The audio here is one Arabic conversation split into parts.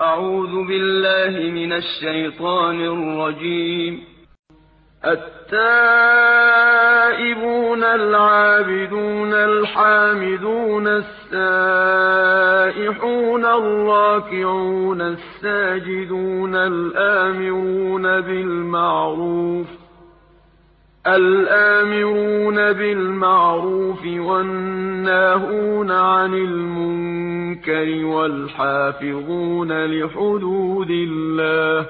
أعوذ بالله من الشيطان الرجيم. التائبون العابدون الحامدون السائحون الراكعون الساجدون الآمرون بالمعروف الآمرون بالمعروف والناهون عن المنكر والحافظون لحدود الله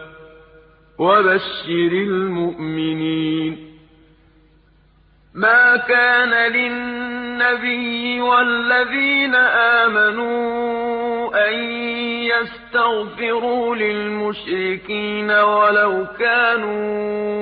وبشر المؤمنين. ما كان للنبي والذين آمنوا أن يستغفروا للمشركين ولو كانوا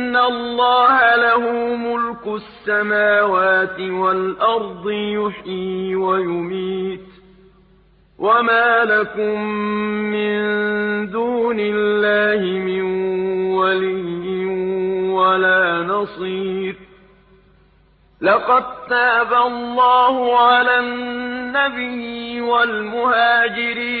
الله له ملك السماوات والأرض يحيي ويميت وما لكم من دون الله من ولي ولا نصير لقد تاب الله على النبي والمهاجرين